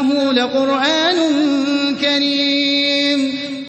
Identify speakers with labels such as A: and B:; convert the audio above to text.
A: إِنَّهُ لَقُرْآنٌ